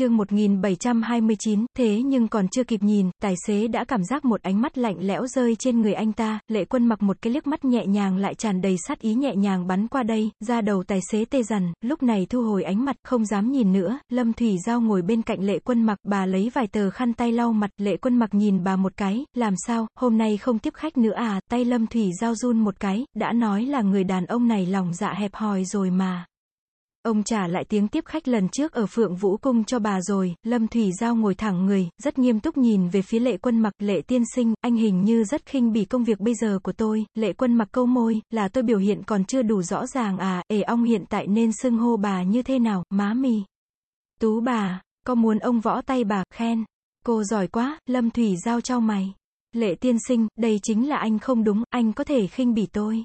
chương 1729, thế nhưng còn chưa kịp nhìn, tài xế đã cảm giác một ánh mắt lạnh lẽo rơi trên người anh ta, lệ quân mặc một cái liếc mắt nhẹ nhàng lại tràn đầy sát ý nhẹ nhàng bắn qua đây, ra đầu tài xế tê dần, lúc này thu hồi ánh mặt, không dám nhìn nữa, Lâm Thủy Giao ngồi bên cạnh lệ quân mặc, bà lấy vài tờ khăn tay lau mặt, lệ quân mặc nhìn bà một cái, làm sao, hôm nay không tiếp khách nữa à, tay Lâm Thủy Giao run một cái, đã nói là người đàn ông này lòng dạ hẹp hòi rồi mà. Ông trả lại tiếng tiếp khách lần trước ở Phượng Vũ Cung cho bà rồi, Lâm Thủy Giao ngồi thẳng người, rất nghiêm túc nhìn về phía lệ quân mặc, lệ tiên sinh, anh hình như rất khinh bỉ công việc bây giờ của tôi, lệ quân mặc câu môi, là tôi biểu hiện còn chưa đủ rõ ràng à, ề ong hiện tại nên xưng hô bà như thế nào, má mì. Tú bà, có muốn ông võ tay bà, khen. Cô giỏi quá, Lâm Thủy Giao cho mày. Lệ tiên sinh, đây chính là anh không đúng, anh có thể khinh bỉ tôi.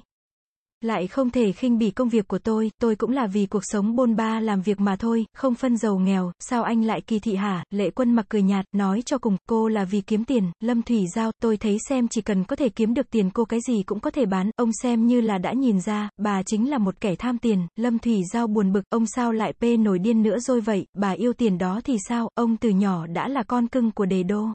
Lại không thể khinh bỉ công việc của tôi, tôi cũng là vì cuộc sống bôn ba làm việc mà thôi, không phân giàu nghèo, sao anh lại kỳ thị hả, lệ quân mặc cười nhạt, nói cho cùng, cô là vì kiếm tiền, lâm thủy giao, tôi thấy xem chỉ cần có thể kiếm được tiền cô cái gì cũng có thể bán, ông xem như là đã nhìn ra, bà chính là một kẻ tham tiền, lâm thủy giao buồn bực, ông sao lại pê nổi điên nữa rồi vậy, bà yêu tiền đó thì sao, ông từ nhỏ đã là con cưng của đề đô.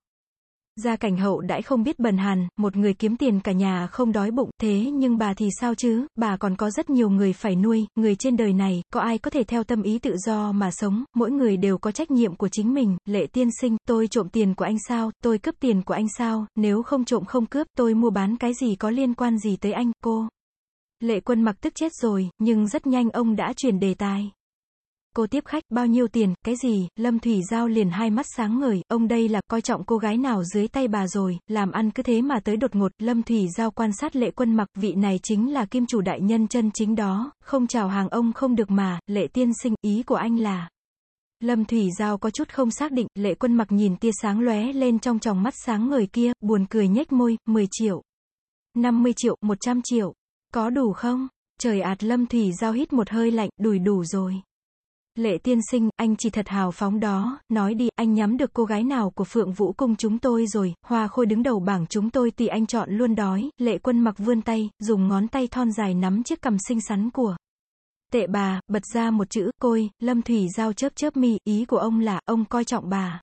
Gia cảnh hậu đãi không biết bần hàn, một người kiếm tiền cả nhà không đói bụng, thế nhưng bà thì sao chứ, bà còn có rất nhiều người phải nuôi, người trên đời này, có ai có thể theo tâm ý tự do mà sống, mỗi người đều có trách nhiệm của chính mình, lệ tiên sinh, tôi trộm tiền của anh sao, tôi cướp tiền của anh sao, nếu không trộm không cướp, tôi mua bán cái gì có liên quan gì tới anh, cô. Lệ quân mặc tức chết rồi, nhưng rất nhanh ông đã chuyển đề tài. Cô tiếp khách, bao nhiêu tiền, cái gì, Lâm Thủy Giao liền hai mắt sáng ngời, ông đây là coi trọng cô gái nào dưới tay bà rồi, làm ăn cứ thế mà tới đột ngột, Lâm Thủy Giao quan sát lệ quân mặc, vị này chính là kim chủ đại nhân chân chính đó, không chào hàng ông không được mà, lệ tiên sinh, ý của anh là. Lâm Thủy Giao có chút không xác định, lệ quân mặc nhìn tia sáng lóe lên trong tròng mắt sáng ngời kia, buồn cười nhếch môi, 10 triệu, 50 triệu, 100 triệu, có đủ không? Trời ạt Lâm Thủy Giao hít một hơi lạnh, đùi đủ rồi. Lệ tiên sinh, anh chỉ thật hào phóng đó, nói đi, anh nhắm được cô gái nào của Phượng Vũ Cung chúng tôi rồi, hoa khôi đứng đầu bảng chúng tôi thì anh chọn luôn đói, lệ quân mặc vươn tay, dùng ngón tay thon dài nắm chiếc cầm xinh xắn của. Tệ bà, bật ra một chữ, côi, lâm thủy giao chớp chớp mi, ý của ông là, ông coi trọng bà.